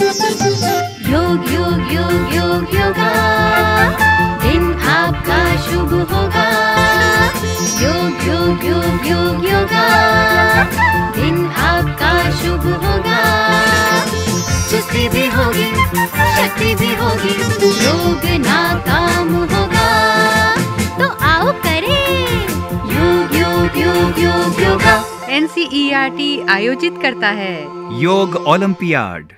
योग योग योग योग योगा। दिन आपका शुभ होगा। योग योग योग योग योगा। दिन आपका शुभ होगा। चुस्ती भी होगी शक्ति भी होगी योग नाकाम होगा। तो आओ करें। योग योग योग योग योगा। एनसीईआरटी आयोजित करता है। योग ओलंपियाड।